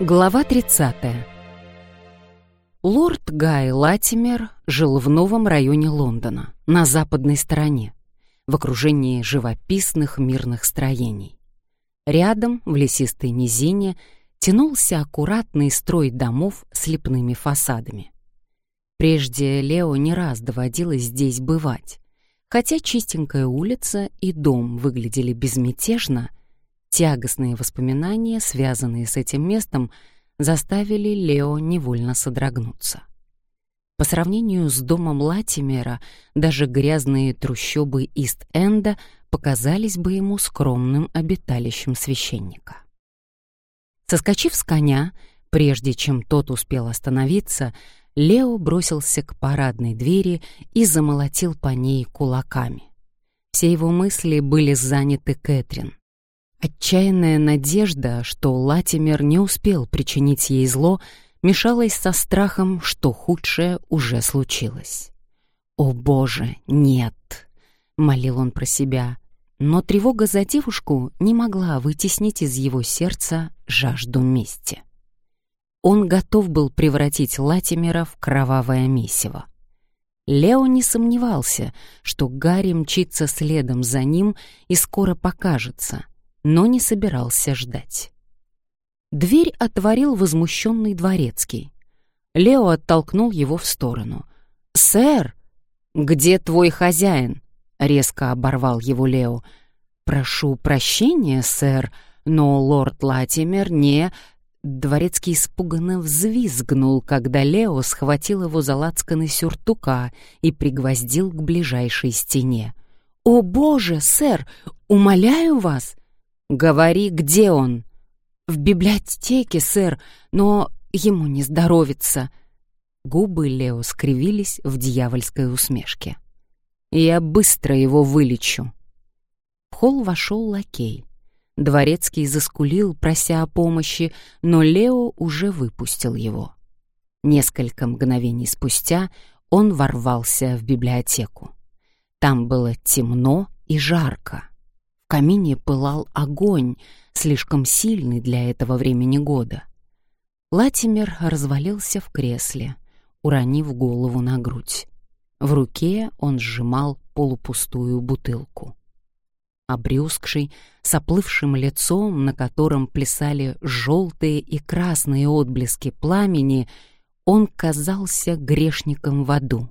Глава 30. Лорд Гай Латимер жил в новом районе Лондона, на западной стороне, в окружении живописных мирных строений. Рядом, в лесистой низине, тянулся аккуратный строй домов с лепными фасадами. Прежде Лео не раз доводилось здесь бывать. Хотя чистенькая улица и дом выглядели безмятежно, Тягостные воспоминания, связанные с этим местом, заставили Лео невольно содрогнуться. По сравнению с домом Латимера, даже грязные трущобы Ист-Энда показались бы ему скромным обиталищем священника. Соскочив с коня, прежде чем тот успел остановиться, Лео бросился к парадной двери и замолотил по ней кулаками. Все его мысли были заняты Кэтрин. Отчаянная надежда, что Латимер не успел причинить ей зло, мешалась со страхом, что худшее уже случилось. «О, Боже, нет!» — молил он про себя, но тревога за девушку не могла вытеснить из его сердца жажду мести. Он готов был превратить Латимера в кровавое месиво. Лео не сомневался, что Гарри мчится следом за ним и скоро покажется — но не собирался ждать. Дверь отворил возмущенный дворецкий. Лео оттолкнул его в сторону. «Сэр! Где твой хозяин?» — резко оборвал его Лео. «Прошу прощения, сэр, но лорд Латимер не...» Дворецкий испуганно взвизгнул, когда Лео схватил его за лацканы сюртука и пригвоздил к ближайшей стене. «О, боже, сэр! Умоляю вас! «Говори, где он?» «В библиотеке, сэр, но ему не здоровится». Губы Лео скривились в дьявольской усмешке. «Я быстро его вылечу». В холл вошел лакей. Дворецкий заскулил, прося о помощи, но Лео уже выпустил его. Несколько мгновений спустя он ворвался в библиотеку. Там было темно и жарко камине пылал огонь, слишком сильный для этого времени года. Латимер развалился в кресле, уронив голову на грудь. В руке он сжимал полупустую бутылку. Обрюзгший, с оплывшим лицом, на котором плясали желтые и красные отблески пламени, он казался грешником в аду.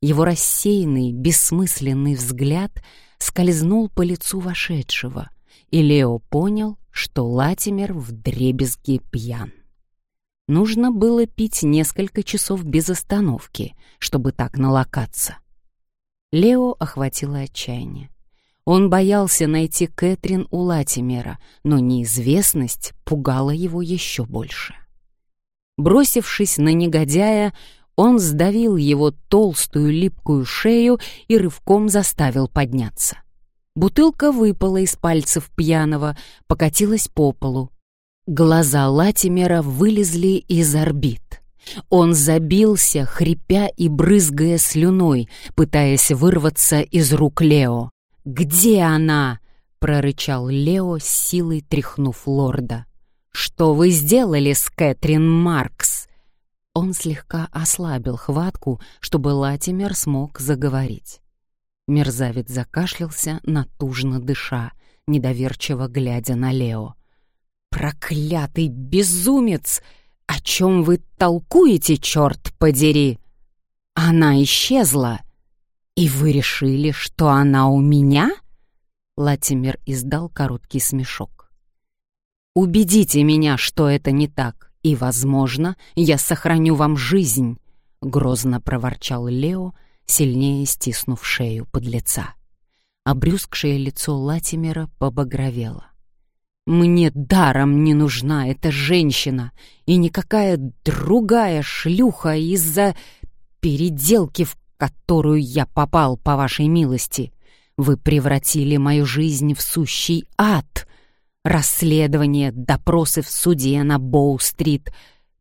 Его рассеянный, бессмысленный взгляд — скользнул по лицу вошедшего, и Лео понял, что Латимер вдребезги пьян. Нужно было пить несколько часов без остановки, чтобы так налокаться. Лео охватило отчаяние. Он боялся найти Кэтрин у Латимера, но неизвестность пугала его еще больше. Бросившись на негодяя, он сдавил его толстую липкую шею и рывком заставил подняться. Бутылка выпала из пальцев пьяного, покатилась по полу. Глаза Латимера вылезли из орбит. Он забился, хрипя и брызгая слюной, пытаясь вырваться из рук Лео. «Где она?» — прорычал Лео, силой тряхнув лорда. «Что вы сделали с Кэтрин Маркс?» Он слегка ослабил хватку, чтобы Латимер смог заговорить. Мерзавец закашлялся, натужно дыша, недоверчиво глядя на Лео. «Проклятый безумец! О чем вы толкуете, черт подери? Она исчезла, и вы решили, что она у меня?» Латимер издал короткий смешок. «Убедите меня, что это не так и, возможно, я сохраню вам жизнь», — грозно проворчал Лео, сильнее стиснув шею под лица. Обрюзгшее лицо Латимера побагровело. «Мне даром не нужна эта женщина и никакая другая шлюха из-за переделки, в которую я попал, по вашей милости. Вы превратили мою жизнь в сущий ад, Расследование, допросы в суде на Боу-стрит.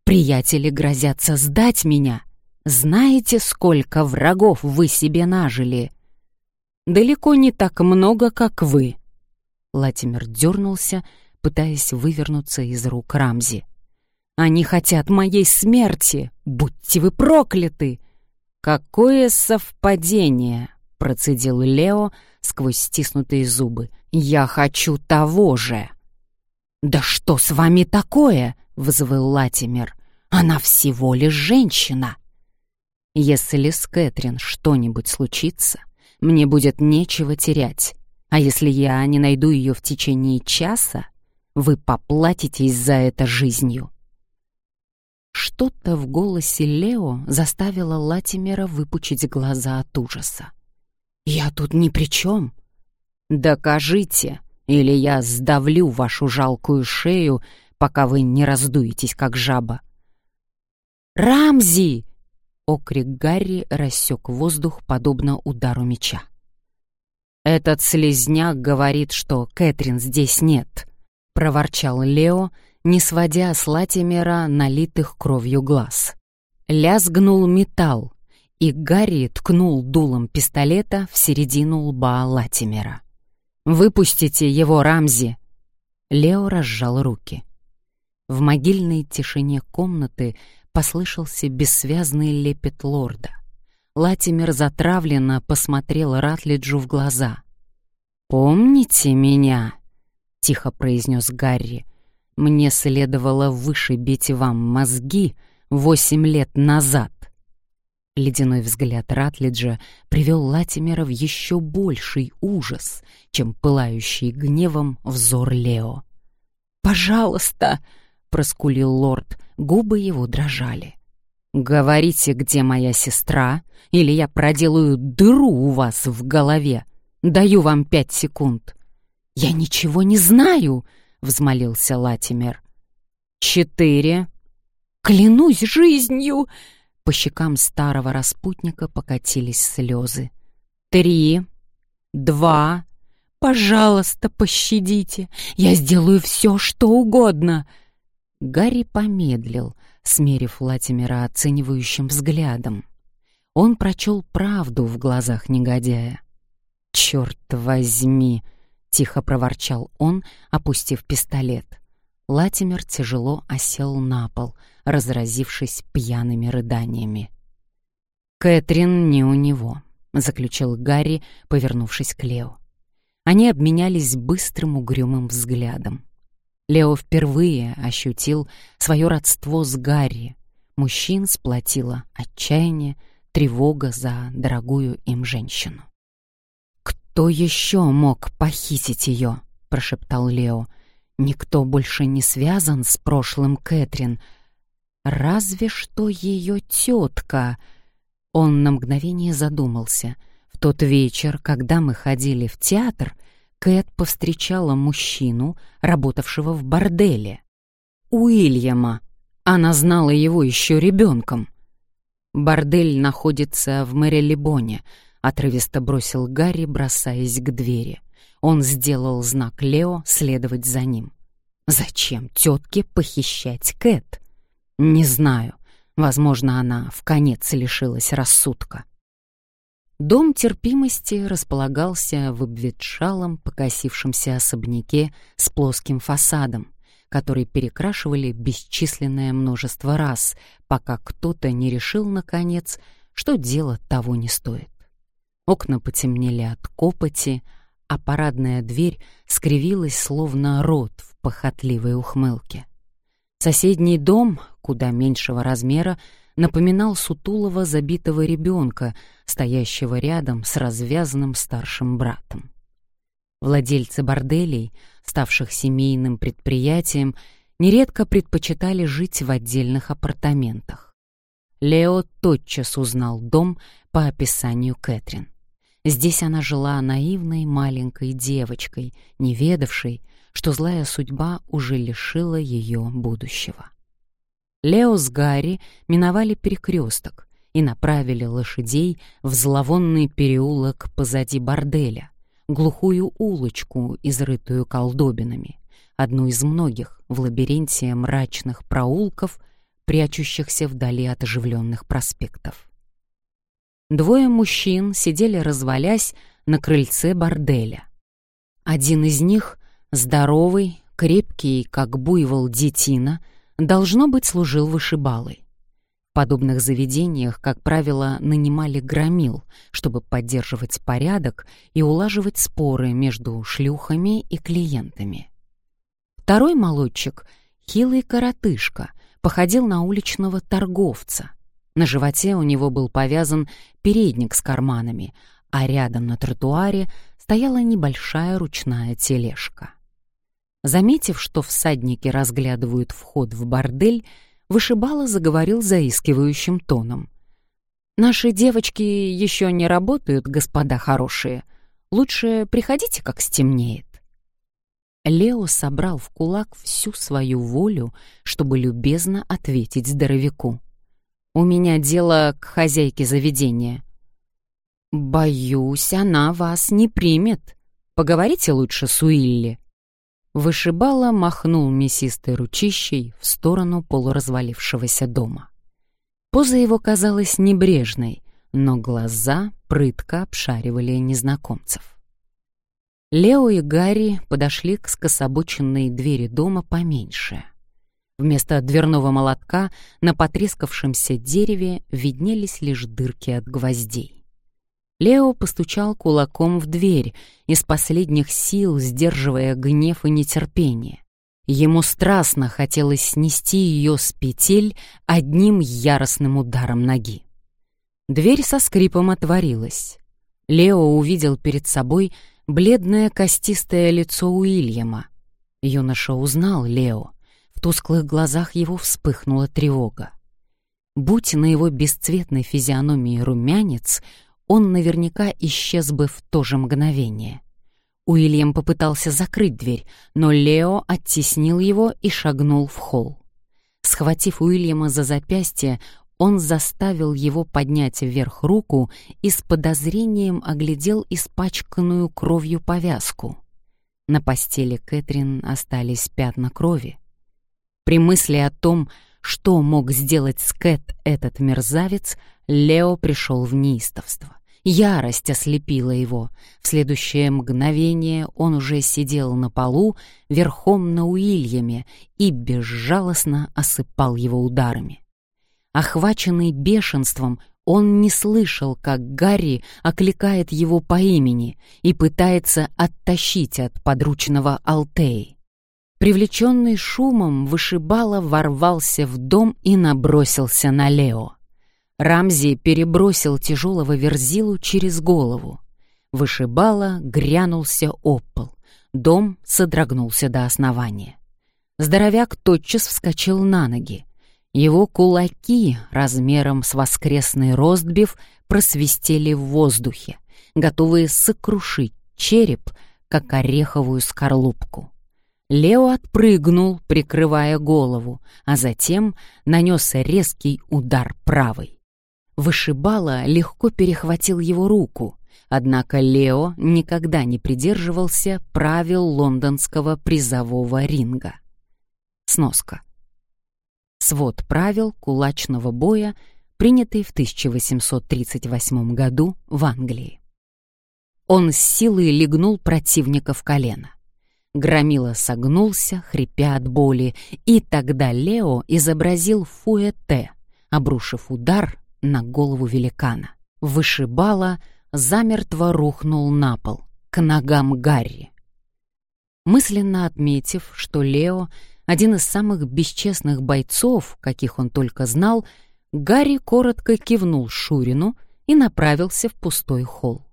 Приятели грозятся сдать меня. Знаете, сколько врагов вы себе нажили? Далеко не так много, как вы. Латимер дернулся, пытаясь вывернуться из рук Рамзи. Они хотят моей смерти! Будьте вы прокляты!» «Какое совпадение!» — процедил Лео сквозь стиснутые зубы. «Я хочу того же!» «Да что с вами такое?» — взвыл Латимер. «Она всего лишь женщина!» «Если с Кэтрин что-нибудь случится, мне будет нечего терять. А если я не найду ее в течение часа, вы поплатитесь за это жизнью». Что-то в голосе Лео заставило Латимера выпучить глаза от ужаса. «Я тут ни при чем!» «Докажите, или я сдавлю вашу жалкую шею, пока вы не раздуетесь, как жаба». «Рамзи!» — окрик Гарри рассек воздух, подобно удару меча. «Этот слезняк говорит, что Кэтрин здесь нет», — проворчал Лео, не сводя с Латимера налитых кровью глаз. Лязгнул металл, и Гарри ткнул дулом пистолета в середину лба Латимера. «Выпустите его, Рамзи!» Лео разжал руки. В могильной тишине комнаты послышался бессвязный лепет лорда. Латимер затравленно посмотрел Ратлиджу в глаза. «Помните меня?» — тихо произнес Гарри. «Мне следовало вышибить вам мозги восемь лет назад». Ледяной взгляд Ратлиджа привел Латимера в еще больший ужас, чем пылающий гневом взор Лео. «Пожалуйста!» — проскулил лорд, губы его дрожали. «Говорите, где моя сестра, или я проделаю дыру у вас в голове. Даю вам пять секунд». «Я ничего не знаю», — взмолился Латимер. «Четыре». «Клянусь жизнью!» По щекам старого распутника покатились слезы. «Три, два, пожалуйста, пощадите, я сделаю все, что угодно!» Гарри помедлил, смерив Латимера оценивающим взглядом. Он прочел правду в глазах негодяя. «Черт возьми!» — тихо проворчал он, опустив пистолет. Латимер тяжело осел на пол, разразившись пьяными рыданиями. «Кэтрин не у него», — заключил Гарри, повернувшись к Лео. Они обменялись быстрым угрюмым взглядом. Лео впервые ощутил свое родство с Гарри. Мужчин сплотило отчаяние, тревога за дорогую им женщину. «Кто еще мог похитить ее?» — прошептал Лео. «Никто больше не связан с прошлым Кэтрин. Разве что ее тетка...» Он на мгновение задумался. В тот вечер, когда мы ходили в театр, Кэт повстречала мужчину, работавшего в борделе. Уильяма. Она знала его еще ребенком. «Бордель находится в Мэрилибоне», — отрывисто бросил Гарри, бросаясь к двери. Он сделал знак Лео следовать за ним. «Зачем тетке похищать Кэт?» «Не знаю. Возможно, она в конец лишилась рассудка». Дом терпимости располагался в обветшалом, покосившемся особняке с плоским фасадом, который перекрашивали бесчисленное множество раз, пока кто-то не решил, наконец, что дело того не стоит. Окна потемнели от копоти, а парадная дверь скривилась, словно рот в похотливой ухмылке. Соседний дом, куда меньшего размера, напоминал сутулого забитого ребенка, стоящего рядом с развязанным старшим братом. Владельцы борделей, ставших семейным предприятием, нередко предпочитали жить в отдельных апартаментах. Лео тотчас узнал дом по описанию Кэтрин. Здесь она жила наивной маленькой девочкой, не ведавшей, что злая судьба уже лишила ее будущего. Лео с Гарри миновали перекресток и направили лошадей в зловонный переулок позади борделя, глухую улочку, изрытую колдобинами, одну из многих в лабиринте мрачных проулков, прячущихся вдали от оживленных проспектов. Двое мужчин сидели развалясь на крыльце борделя. Один из них, здоровый, крепкий, как буйвол детина, должно быть, служил вышибалой. В подобных заведениях, как правило, нанимали громил, чтобы поддерживать порядок и улаживать споры между шлюхами и клиентами. Второй молодчик, хилый коротышка, походил на уличного торговца. На животе у него был повязан передник с карманами, а рядом на тротуаре стояла небольшая ручная тележка. Заметив, что всадники разглядывают вход в бордель, вышибала заговорил заискивающим тоном. «Наши девочки еще не работают, господа хорошие. Лучше приходите, как стемнеет». Лео собрал в кулак всю свою волю, чтобы любезно ответить здоровяку. «У меня дело к хозяйке заведения». «Боюсь, она вас не примет. Поговорите лучше с Уилли». Вышибала махнул мясистой ручищей в сторону полуразвалившегося дома. Поза его казалась небрежной, но глаза прытко обшаривали незнакомцев. Лео и Гарри подошли к скособоченной двери дома поменьше. Вместо дверного молотка на потрескавшемся дереве виднелись лишь дырки от гвоздей. Лео постучал кулаком в дверь, из последних сил сдерживая гнев и нетерпение. Ему страстно хотелось снести ее с петель одним яростным ударом ноги. Дверь со скрипом отворилась. Лео увидел перед собой бледное костистое лицо Уильяма. Юноша узнал Лео. В тусклых глазах его вспыхнула тревога. Будь на его бесцветной физиономии румянец, он наверняка исчез бы в то же мгновение. Уильям попытался закрыть дверь, но Лео оттеснил его и шагнул в холл. Схватив Уильяма за запястье, он заставил его поднять вверх руку и с подозрением оглядел испачканную кровью повязку. На постели Кэтрин остались пятна крови. При мысли о том, что мог сделать с этот мерзавец, Лео пришел в неистовство. Ярость ослепила его. В следующее мгновение он уже сидел на полу верхом на Уильяме и безжалостно осыпал его ударами. Охваченный бешенством, он не слышал, как Гарри окликает его по имени и пытается оттащить от подручного Алтеи. Привлеченный шумом, вышибала ворвался в дом и набросился на Лео. Рамзи перебросил тяжелого верзилу через голову. Вышибала, грянулся об пол. Дом содрогнулся до основания. Здоровяк тотчас вскочил на ноги. Его кулаки размером с воскресный ростбиф просвистели в воздухе, готовые сокрушить череп, как ореховую скорлупку. Лео отпрыгнул, прикрывая голову, а затем нанес резкий удар правой. Вышибала легко перехватил его руку, однако Лео никогда не придерживался правил лондонского призового ринга. Сноска. Свод правил кулачного боя, принятый в 1838 году в Англии. Он с силой легнул противника в колено. Громила согнулся, хрипя от боли, и тогда Лео изобразил фуэте, обрушив удар на голову великана. Вышибала, замертво рухнул на пол, к ногам Гарри. Мысленно отметив, что Лео один из самых бесчестных бойцов, каких он только знал, Гарри коротко кивнул Шурину и направился в пустой холл.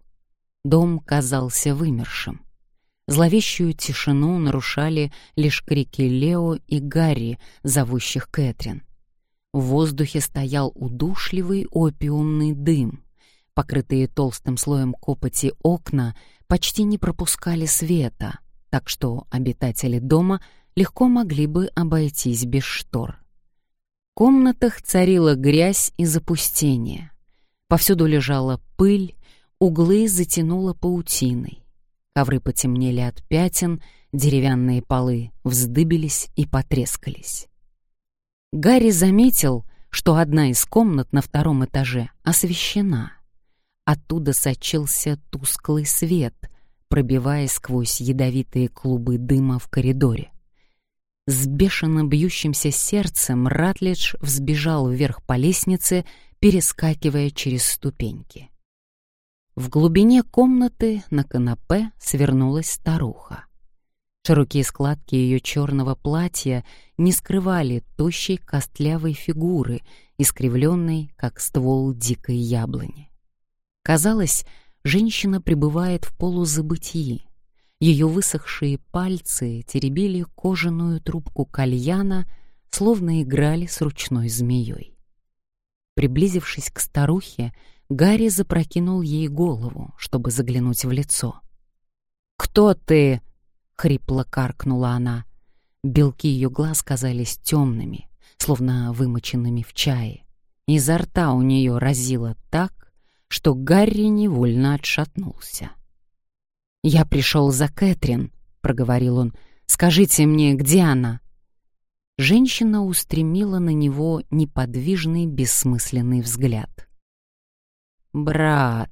Дом казался вымершим. Зловещую тишину нарушали лишь крики Лео и Гарри, зовущих Кэтрин. В воздухе стоял удушливый опиумный дым. Покрытые толстым слоем копоти окна почти не пропускали света, так что обитатели дома — легко могли бы обойтись без штор. В комнатах царила грязь и запустение. Повсюду лежала пыль, углы затянуло паутиной. Ковры потемнели от пятен, деревянные полы вздыбились и потрескались. Гарри заметил, что одна из комнат на втором этаже освещена. Оттуда сочился тусклый свет, пробиваясь сквозь ядовитые клубы дыма в коридоре. С бешено бьющимся сердцем Ратлидж взбежал вверх по лестнице, перескакивая через ступеньки. В глубине комнаты на канапе свернулась старуха. Широкие складки ее черного платья не скрывали тощей костлявой фигуры, искривленной, как ствол дикой яблони. Казалось, женщина пребывает в полузабытии. Ее высохшие пальцы теребили кожаную трубку кальяна, словно играли с ручной змеей. Приблизившись к старухе, Гарри запрокинул ей голову, чтобы заглянуть в лицо. «Кто ты?» — хрипло каркнула она. Белки ее глаз казались темными, словно вымоченными в чае. Изо рта у нее разило так, что Гарри невольно отшатнулся. «Я пришел за Кэтрин», — проговорил он. «Скажите мне, где она?» Женщина устремила на него неподвижный, бессмысленный взгляд. «Брат...»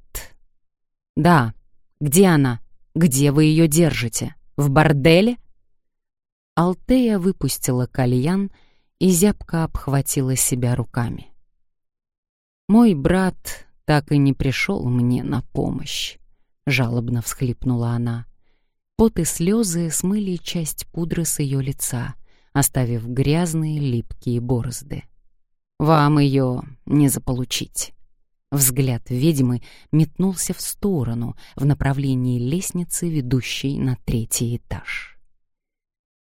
«Да, где она? Где вы ее держите? В борделе?» Алтея выпустила кальян и зябко обхватила себя руками. «Мой брат так и не пришел мне на помощь», — жалобно всхлипнула она. Пот и слезы смыли часть пудры с ее лица, оставив грязные липкие борозды. «Вам ее не заполучить». Взгляд ведьмы метнулся в сторону, в направлении лестницы, ведущей на третий этаж.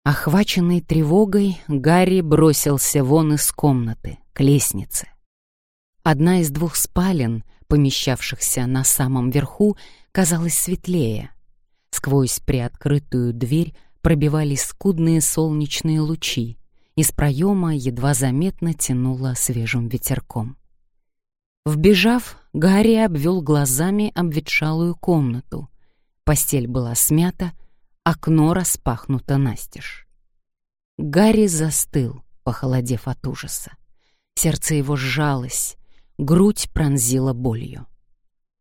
Охваченный тревогой, Гарри бросился вон из комнаты, к лестнице. Одна из двух спален, помещавшихся на самом верху, казалась светлее. Сквозь приоткрытую дверь пробивались скудные солнечные лучи, из проема едва заметно тянуло свежим ветерком. Вбежав, Гарри обвел глазами обветшалую комнату. Постель была смята, окно распахнуто настежь. Гарри застыл, похолодев от ужаса. Сердце его сжалось, грудь пронзила болью.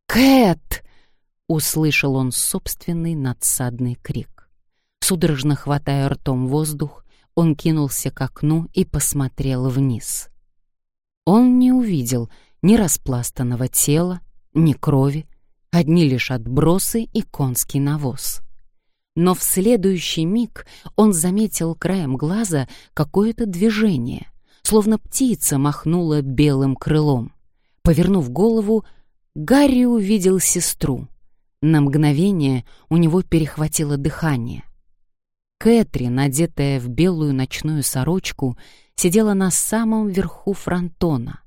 «Кэт!» — услышал он собственный надсадный крик. Судорожно хватая ртом воздух, он кинулся к окну и посмотрел вниз. Он не увидел ни распластанного тела, ни крови, одни лишь отбросы и конский навоз. Но в следующий миг он заметил краем глаза какое-то движение, словно птица махнула белым крылом. Повернув голову, Гарри увидел сестру. На мгновение у него перехватило дыхание. Кэтри, надетая в белую ночную сорочку, сидела на самом верху фронтона.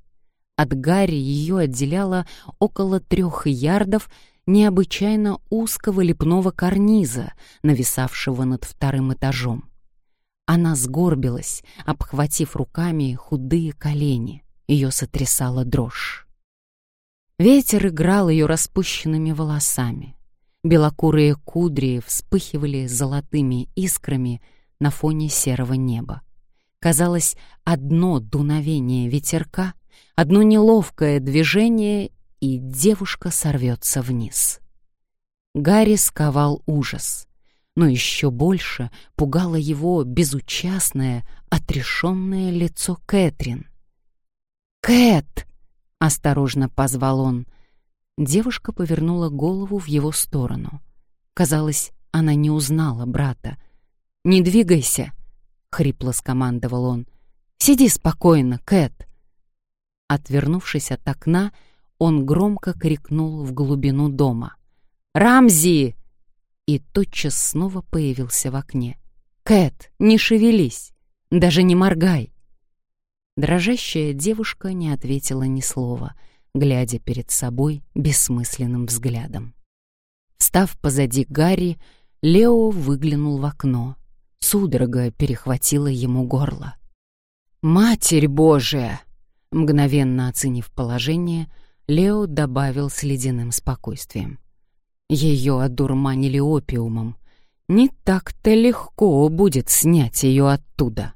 От Гарри ее отделяло около трех ярдов необычайно узкого лепного карниза, нависавшего над вторым этажом. Она сгорбилась, обхватив руками худые колени. Ее сотрясала дрожь. Ветер играл ее распущенными волосами. Белокурые кудри вспыхивали золотыми искрами на фоне серого неба. Казалось, одно дуновение ветерка, одно неловкое движение, и девушка сорвется вниз. Гарри сковал ужас, но еще больше пугало его безучастное, отрешенное лицо Кэтрин. «Кэт!» — осторожно позвал он. Девушка повернула голову в его сторону. Казалось, она не узнала брата. «Не двигайся!» — хрипло скомандовал он. «Сиди спокойно, Кэт!» Отвернувшись от окна, он громко крикнул в глубину дома. «Рамзи!» И тотчас снова появился в окне. «Кэт, не шевелись! Даже не моргай!» Дрожащая девушка не ответила ни слова, глядя перед собой бессмысленным взглядом. Став позади Гарри, Лео выглянул в окно. Судорога перехватила ему горло. «Матерь Божия!» Мгновенно оценив положение, Лео добавил с ледяным спокойствием. Ее одурманили опиумом. Не так-то легко будет снять ее оттуда.